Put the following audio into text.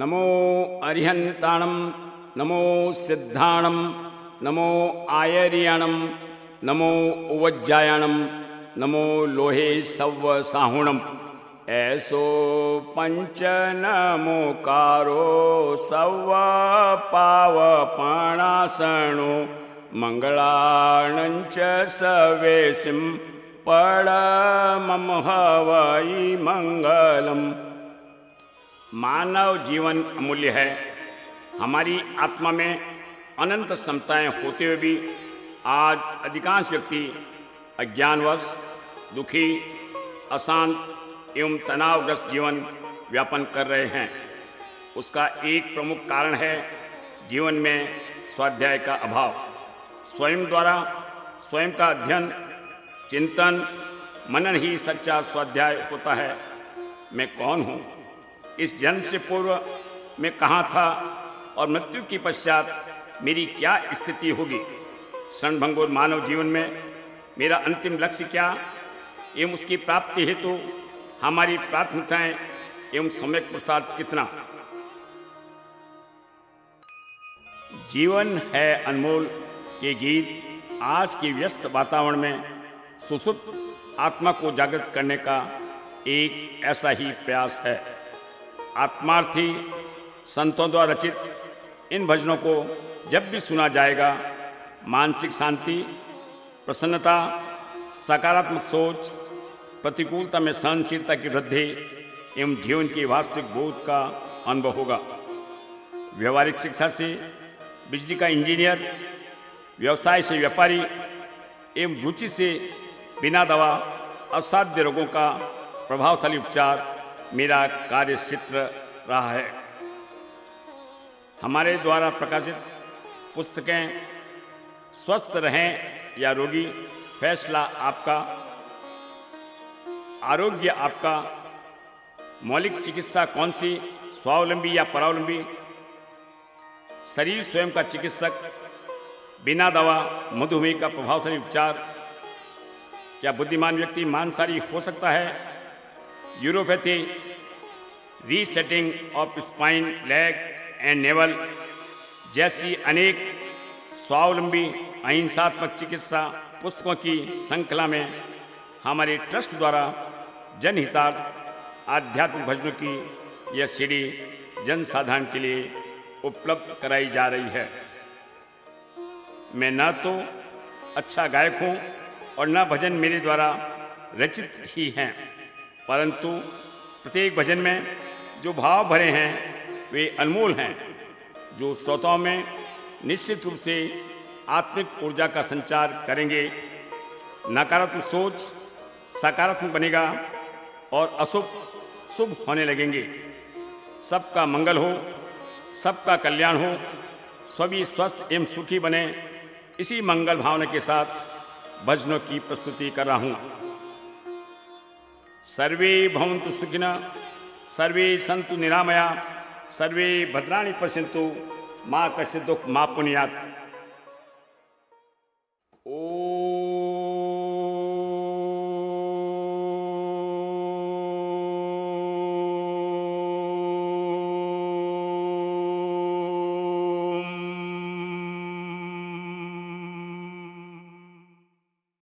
नमो अरिहन्ताणं नमो सिद्धाणं नमो आयर्याणं नमो उवज्जायाणं नमो लोहे सव्व साहुणम् ऐसो पंच नमोकारो सव्व पावपणासणो मङ्गलाणञ्च सवेशिं पडमं हवै मङ्गलम् मानव जीवन अमूल्य है। हमारी आत्मा में अनंत क्षमताएँ होते हुए भी आज अधिकांश व्यक्ति अज्ञानवश, दुखी, अशांत एवं तनावग्रस्त जीवन व्यापन कर रहे हैं। उसका एक प्रमुख कारण है जीवन में स्वाध्याय का अभाव। स्वयं द्वारा स्वयं का अध्ययन, चिंतन, मनन ही सच्चा स्वाध्याय होता है। मैं कौन हूँ? इस जन्म से पूर्व मैं कहाँ था और मृत्यु के पश्चात मेरी क्या स्थिति होगी? क्षणभंगुर मानव जीवन में मेरा अंतिम लक्ष्य क्या? एवं उसकी प्राप्ति हेतु तो हमारी प्राथमिकताएँ एवं सम्यक प्रसाद कितना? जीवन है अनमोल के गीत आज के व्यस्त वातावरण में सुसुप्त आत्मा को जागृत करने का एक ऐसा ही प्रयास है। आत्मार्थी संतों द्वारा रचित इन भजनों को जब भी सुना जाएगा, मानसिक शांति, प्रसन्नता, सकारात्मक सोच, प्रतिकूलता में सहनशीलता की वृद्धि एवं जीवन की वास्तविक बोध का अनुभव होगा। व्यवहारिक शिक्षा से बिजली का इंजीनियर, व्यवसाय से व्यापारी एवं रुचि से बिना दवा असाध्य रोगों का प्रभावशाली उपचार मेरा कार्य चित्र रहा है। हमारे द्वारा प्रकाशित पुस्तकें स्वस्थ रहें या रोगी, फैसला आपका, आरोग्य आपका, मौलिक चिकित्सा कौन सी, स्वावलंबी या परावलंबी, शरीर स्वयं का चिकित्सक, बिना दवा, मधुमेह का प्रभावशाली उपचार, क्या बुद्धिमान व्यक्ति मांसारी हो सकता है? यूरोपैथी resetting of spine leg and navel जैसी अनेक स्वावलंबी अहिंसात्मक चिकित्सा पुस्तकों की श्रृंखला में हमारे ट्रस्ट द्वारा जनहितार्थ आध्यात्मिक भजनों की यह सीढ़ी जनसाधारण के लिए उपलब्ध कराई जा रही है। मैं न तो अच्छा गायक हूँ और न भजन मेरे द्वारा रचित ही हैं, परंतु प्रत्येक भजन में जो भाव भरे हैं, वे अनमोल हैं, जो श्रोताओं में निश्चित रूप से आत्मिक ऊर्जा का संचार करेंगे। नकारात्मक सोच सकारात्मक बनेगा और अशुभ, शुभ होने लगेंगे। सबका मंगल हो, सबका कल्याण हो, सभी स्वस्थ एवं सुखी बने, इसी मंगल भावना के साथ भजनों की प्रस्तुति कर रहा हूँ। सर्वे भवन्तु सुखिन सर्वे सन्तु निरामया सर्वे भद्राणि पश्यन्तु माँ कश्चित् दुख माँ पुण्यात्